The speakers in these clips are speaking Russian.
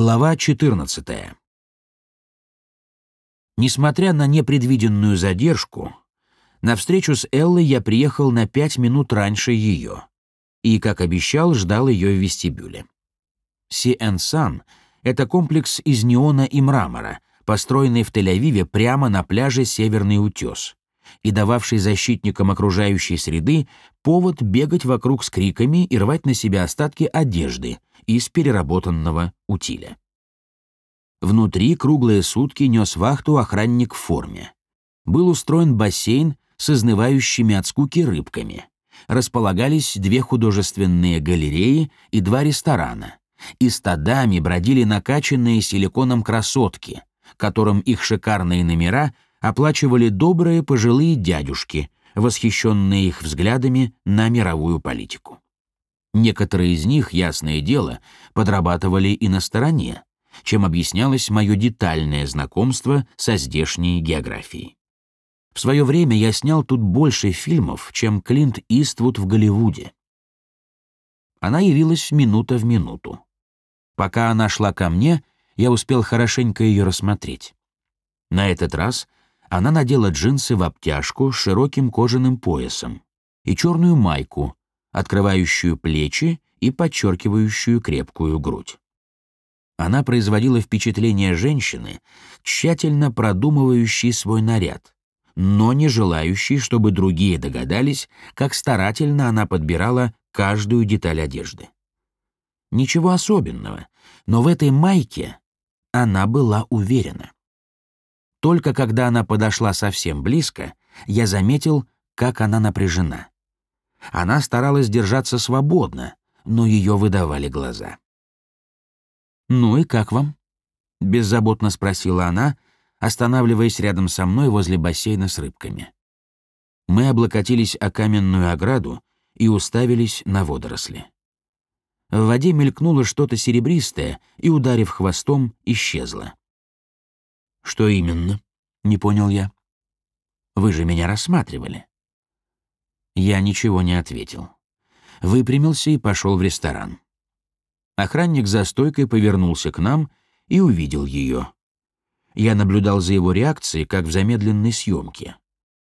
Глава 14. Несмотря на непредвиденную задержку, на встречу с Эллой я приехал на пять минут раньше ее и, как обещал, ждал ее в вестибюле. Си-Эн-Сан — это комплекс из неона и мрамора, построенный в Тель-Авиве прямо на пляже Северный утес и дававший защитникам окружающей среды повод бегать вокруг с криками и рвать на себя остатки одежды из переработанного утиля. Внутри круглые сутки нес вахту охранник в форме. Был устроен бассейн с изнывающими от скуки рыбками. Располагались две художественные галереи и два ресторана. И стадами бродили накачанные силиконом красотки, которым их шикарные номера оплачивали добрые пожилые дядюшки, восхищенные их взглядами на мировую политику. Некоторые из них, ясное дело, подрабатывали и на стороне, чем объяснялось мое детальное знакомство со здешней географией. В свое время я снял тут больше фильмов, чем Клинт Иствуд в Голливуде. Она явилась минута в минуту. Пока она шла ко мне, я успел хорошенько ее рассмотреть. На этот раз она надела джинсы в обтяжку с широким кожаным поясом и черную майку, открывающую плечи и подчеркивающую крепкую грудь. Она производила впечатление женщины, тщательно продумывающей свой наряд, но не желающей, чтобы другие догадались, как старательно она подбирала каждую деталь одежды. Ничего особенного, но в этой майке она была уверена. Только когда она подошла совсем близко, я заметил, как она напряжена. Она старалась держаться свободно, но ее выдавали глаза. «Ну и как вам?» — беззаботно спросила она, останавливаясь рядом со мной возле бассейна с рыбками. Мы облокотились о каменную ограду и уставились на водоросли. В воде мелькнуло что-то серебристое и, ударив хвостом, исчезло. «Что именно?» — не понял я. «Вы же меня рассматривали». Я ничего не ответил. Выпрямился и пошел в ресторан. Охранник за стойкой повернулся к нам и увидел ее. Я наблюдал за его реакцией, как в замедленной съемке.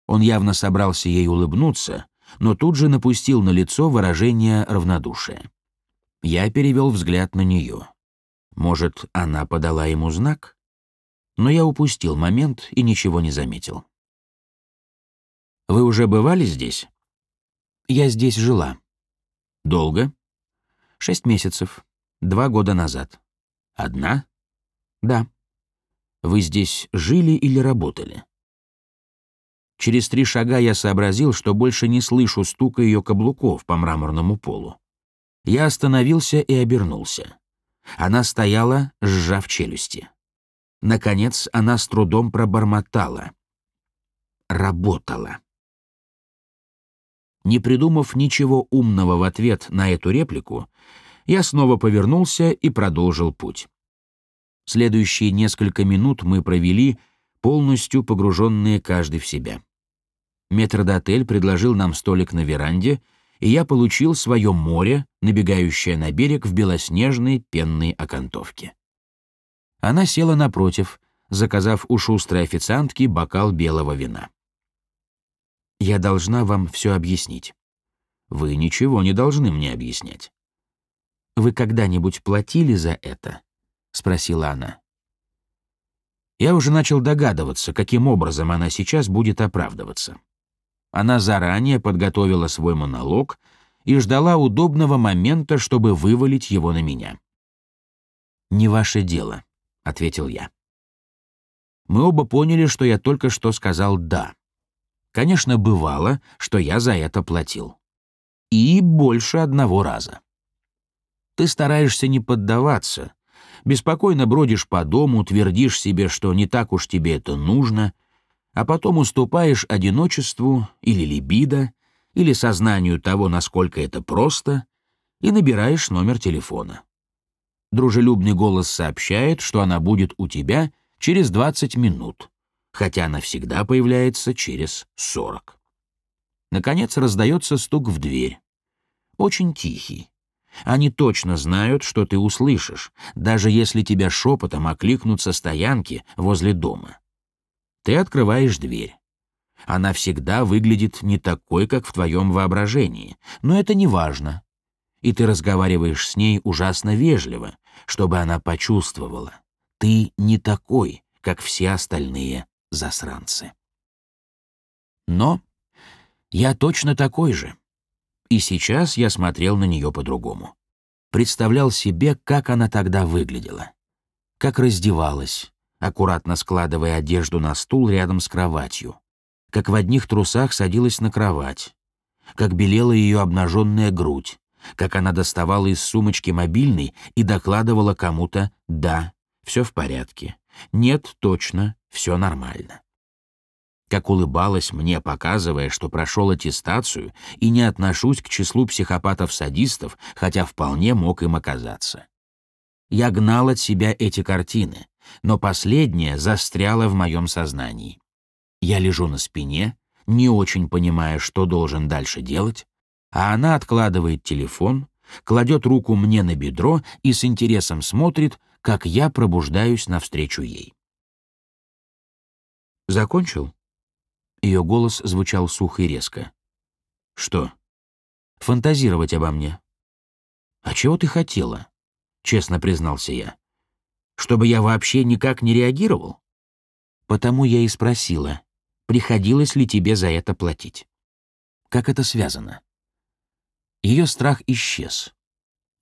Он явно собрался ей улыбнуться, но тут же напустил на лицо выражение равнодушия. Я перевел взгляд на нее. Может, она подала ему знак? Но я упустил момент и ничего не заметил. «Вы уже бывали здесь?» Я здесь жила. Долго? Шесть месяцев. Два года назад. Одна? Да. Вы здесь жили или работали? Через три шага я сообразил, что больше не слышу стука ее каблуков по мраморному полу. Я остановился и обернулся. Она стояла, сжав челюсти. Наконец она с трудом пробормотала. Работала. Не придумав ничего умного в ответ на эту реплику, я снова повернулся и продолжил путь. Следующие несколько минут мы провели, полностью погруженные каждый в себя. Метродотель предложил нам столик на веранде, и я получил свое море, набегающее на берег в белоснежной пенной окантовке. Она села напротив, заказав у шустрой официантки бокал белого вина. Я должна вам все объяснить. Вы ничего не должны мне объяснять. Вы когда-нибудь платили за это? спросила она. Я уже начал догадываться, каким образом она сейчас будет оправдываться. Она заранее подготовила свой монолог и ждала удобного момента, чтобы вывалить его на меня. «Не ваше дело», — ответил я. Мы оба поняли, что я только что сказал «да». Конечно, бывало, что я за это платил. И больше одного раза. Ты стараешься не поддаваться, беспокойно бродишь по дому, твердишь себе, что не так уж тебе это нужно, а потом уступаешь одиночеству или либидо, или сознанию того, насколько это просто, и набираешь номер телефона. Дружелюбный голос сообщает, что она будет у тебя через 20 минут хотя она всегда появляется через сорок. Наконец раздается стук в дверь. Очень тихий. Они точно знают, что ты услышишь, даже если тебя шепотом окликнут со стоянки возле дома. Ты открываешь дверь. Она всегда выглядит не такой, как в твоем воображении, но это не важно. И ты разговариваешь с ней ужасно вежливо, чтобы она почувствовала. Ты не такой, как все остальные засранцы. Но я точно такой же. И сейчас я смотрел на нее по-другому. Представлял себе, как она тогда выглядела. Как раздевалась, аккуратно складывая одежду на стул рядом с кроватью. Как в одних трусах садилась на кровать. Как белела ее обнаженная грудь. Как она доставала из сумочки мобильный и докладывала кому-то «да, все в порядке», «нет, точно, все нормально» как улыбалась мне, показывая, что прошел аттестацию и не отношусь к числу психопатов-садистов, хотя вполне мог им оказаться. Я гнал от себя эти картины, но последняя застряла в моем сознании. Я лежу на спине, не очень понимая, что должен дальше делать, а она откладывает телефон, кладет руку мне на бедро и с интересом смотрит, как я пробуждаюсь навстречу ей. «Закончил?» Ее голос звучал сухо и резко. «Что?» «Фантазировать обо мне». «А чего ты хотела?» — честно признался я. «Чтобы я вообще никак не реагировал?» «Потому я и спросила, приходилось ли тебе за это платить. Как это связано?» Ее страх исчез.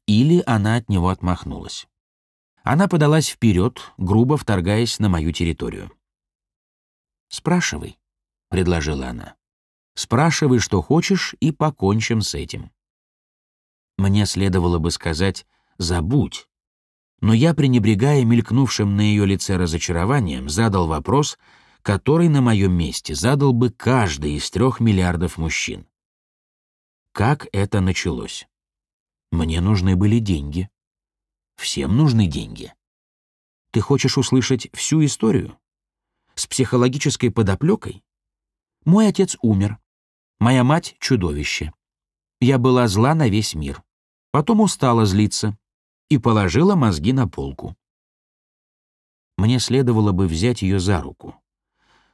Или она от него отмахнулась. Она подалась вперед, грубо вторгаясь на мою территорию. «Спрашивай», — предложила она. «Спрашивай, что хочешь, и покончим с этим». Мне следовало бы сказать «забудь», но я, пренебрегая мелькнувшим на ее лице разочарованием, задал вопрос, который на моем месте задал бы каждый из трех миллиардов мужчин. Как это началось? Мне нужны были деньги. Всем нужны деньги. Ты хочешь услышать всю историю? С психологической подоплекой? Мой отец умер. Моя мать — чудовище. Я была зла на весь мир. Потом устала злиться и положила мозги на полку. Мне следовало бы взять ее за руку,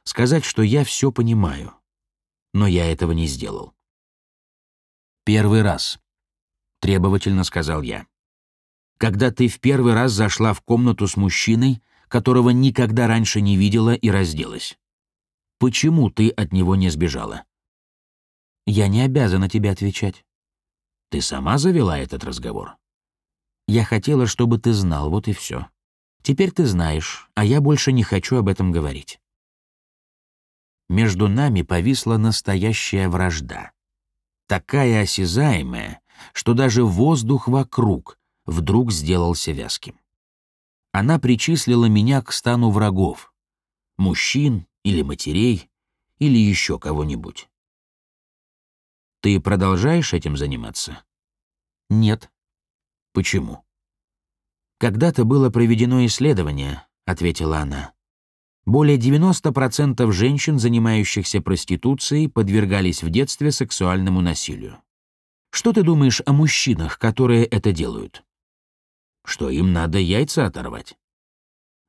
сказать, что я все понимаю. Но я этого не сделал. «Первый раз», — требовательно сказал я. «Когда ты в первый раз зашла в комнату с мужчиной, которого никогда раньше не видела и разделась. Почему ты от него не сбежала? Я не обязана тебе отвечать. Ты сама завела этот разговор. Я хотела, чтобы ты знал, вот и все. Теперь ты знаешь, а я больше не хочу об этом говорить. Между нами повисла настоящая вражда. Такая осязаемая, что даже воздух вокруг вдруг сделался вязким. Она причислила меня к стану врагов. Мужчин, или матерей, или еще кого-нибудь. Ты продолжаешь этим заниматься? Нет. Почему? Когда-то было проведено исследование, ответила она. Более 90% женщин, занимающихся проституцией, подвергались в детстве сексуальному насилию. Что ты думаешь о мужчинах, которые это делают? Что им надо яйца оторвать?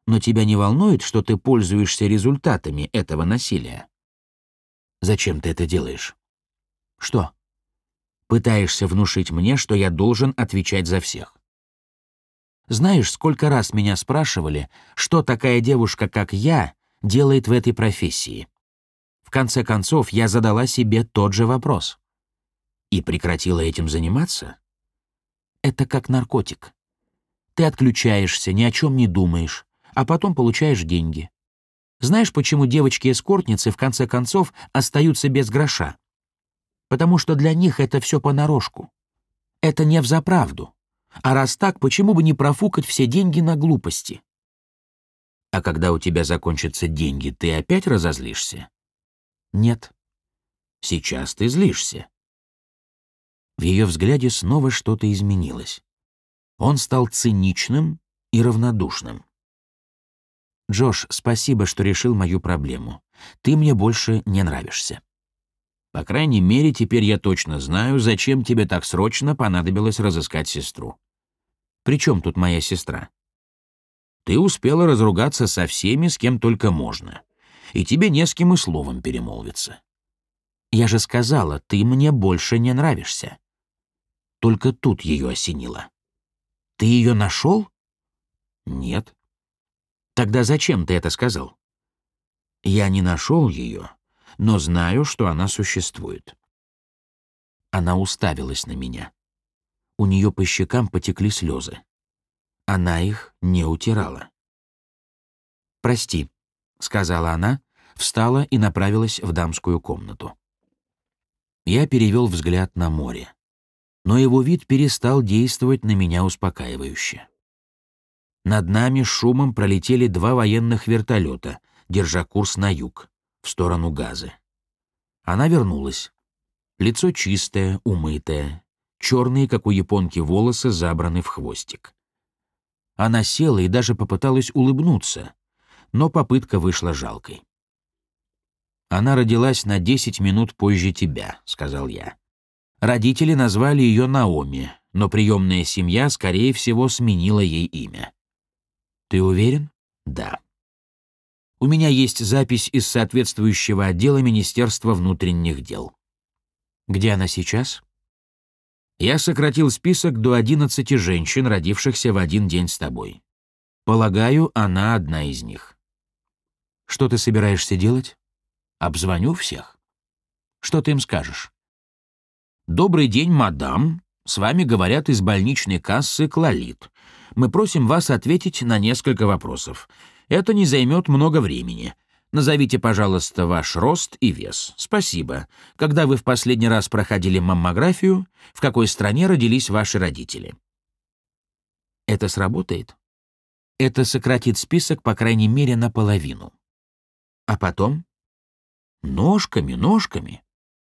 но тебя не волнует, что ты пользуешься результатами этого насилия? Зачем ты это делаешь? Что? Пытаешься внушить мне, что я должен отвечать за всех. Знаешь, сколько раз меня спрашивали, что такая девушка, как я, делает в этой профессии? В конце концов, я задала себе тот же вопрос. И прекратила этим заниматься? Это как наркотик. Ты отключаешься, ни о чем не думаешь, а потом получаешь деньги. Знаешь, почему девочки-эскортницы в конце концов остаются без гроша? Потому что для них это все понарошку. Это не взаправду. А раз так, почему бы не профукать все деньги на глупости? А когда у тебя закончатся деньги, ты опять разозлишься? Нет. Сейчас ты злишься. В ее взгляде снова что-то изменилось. Он стал циничным и равнодушным. «Джош, спасибо, что решил мою проблему. Ты мне больше не нравишься». По крайней мере, теперь я точно знаю, зачем тебе так срочно понадобилось разыскать сестру. При чем тут моя сестра? Ты успела разругаться со всеми, с кем только можно, и тебе не с кем и словом перемолвиться. Я же сказала, ты мне больше не нравишься. Только тут ее осенило. Ты ее нашел? Нет. Тогда зачем ты это сказал? Я не нашел ее, но знаю, что она существует. Она уставилась на меня. У нее по щекам потекли слезы. Она их не утирала. «Прости», — сказала она, встала и направилась в дамскую комнату. Я перевел взгляд на море, но его вид перестал действовать на меня успокаивающе. Над нами шумом пролетели два военных вертолета, держа курс на юг в сторону газы. Она вернулась. Лицо чистое, умытое, черные, как у японки, волосы забраны в хвостик. Она села и даже попыталась улыбнуться, но попытка вышла жалкой. «Она родилась на 10 минут позже тебя», — сказал я. Родители назвали ее Наоми, но приемная семья, скорее всего, сменила ей имя. «Ты уверен?» «Да». У меня есть запись из соответствующего отдела Министерства внутренних дел. Где она сейчас? Я сократил список до 11 женщин, родившихся в один день с тобой. Полагаю, она одна из них. Что ты собираешься делать? Обзвоню всех. Что ты им скажешь? «Добрый день, мадам. С вами говорят из больничной кассы «Клолит». Мы просим вас ответить на несколько вопросов. Это не займет много времени. Назовите, пожалуйста, ваш рост и вес. Спасибо. Когда вы в последний раз проходили маммографию, в какой стране родились ваши родители? Это сработает? Это сократит список, по крайней мере, наполовину. А потом? Ножками, ножками.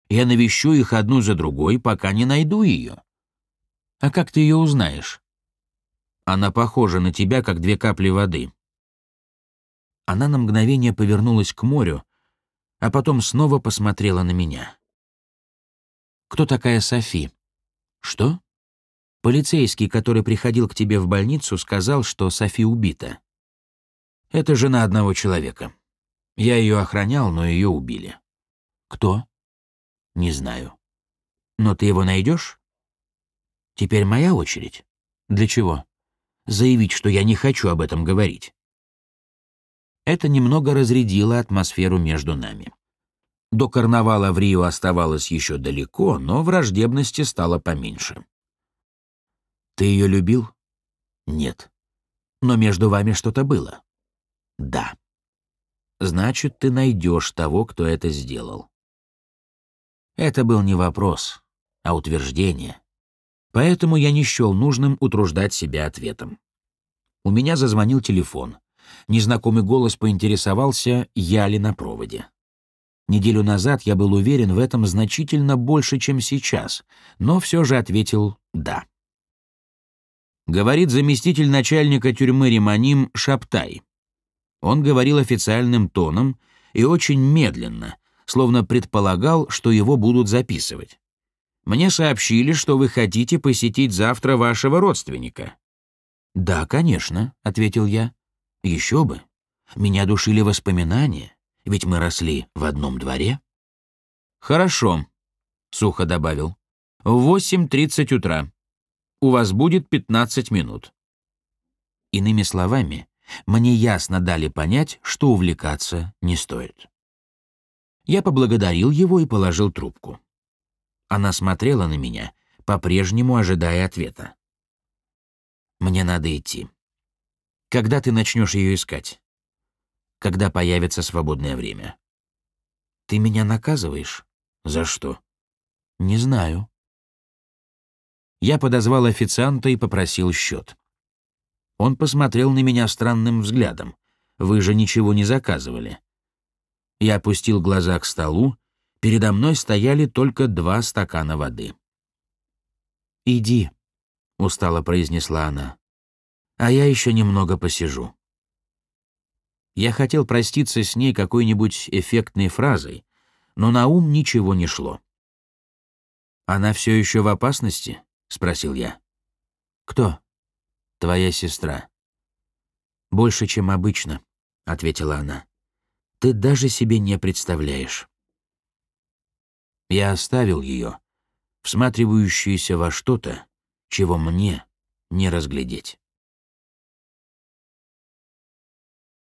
Я навещу их одну за другой, пока не найду ее. А как ты ее узнаешь? Она похожа на тебя, как две капли воды. Она на мгновение повернулась к морю, а потом снова посмотрела на меня. «Кто такая Софи?» «Что?» «Полицейский, который приходил к тебе в больницу, сказал, что Софи убита. Это жена одного человека. Я ее охранял, но ее убили». «Кто?» «Не знаю». «Но ты его найдешь?» «Теперь моя очередь. Для чего?» «Заявить, что я не хочу об этом говорить». Это немного разрядило атмосферу между нами. До карнавала в Рио оставалось еще далеко, но враждебности стало поменьше. «Ты ее любил?» «Нет». «Но между вами что-то было?» «Да». «Значит, ты найдешь того, кто это сделал». Это был не вопрос, а утверждение. Поэтому я не счел нужным утруждать себя ответом. У меня зазвонил телефон. Незнакомый голос поинтересовался, я ли на проводе. Неделю назад я был уверен в этом значительно больше, чем сейчас, но все же ответил «да». Говорит заместитель начальника тюрьмы Риманим Шаптай. Он говорил официальным тоном и очень медленно, словно предполагал, что его будут записывать. «Мне сообщили, что вы хотите посетить завтра вашего родственника». «Да, конечно», — ответил я. Еще бы. Меня душили воспоминания, ведь мы росли в одном дворе. Хорошо, сухо добавил. В 8.30 утра. У вас будет 15 минут. Иными словами, мне ясно дали понять, что увлекаться не стоит. Я поблагодарил его и положил трубку. Она смотрела на меня, по-прежнему ожидая ответа. «Мне надо идти. Когда ты начнешь ее искать? Когда появится свободное время? Ты меня наказываешь? За что? Не знаю. Я подозвал официанта и попросил счет. Он посмотрел на меня странным взглядом. Вы же ничего не заказывали. Я опустил глаза к столу. Передо мной стояли только два стакана воды. «Иди», — устало произнесла она а я еще немного посижу. Я хотел проститься с ней какой-нибудь эффектной фразой, но на ум ничего не шло. «Она все еще в опасности?» — спросил я. «Кто?» «Твоя сестра». «Больше, чем обычно», — ответила она. «Ты даже себе не представляешь». Я оставил ее, всматривающуюся во что-то, чего мне не разглядеть.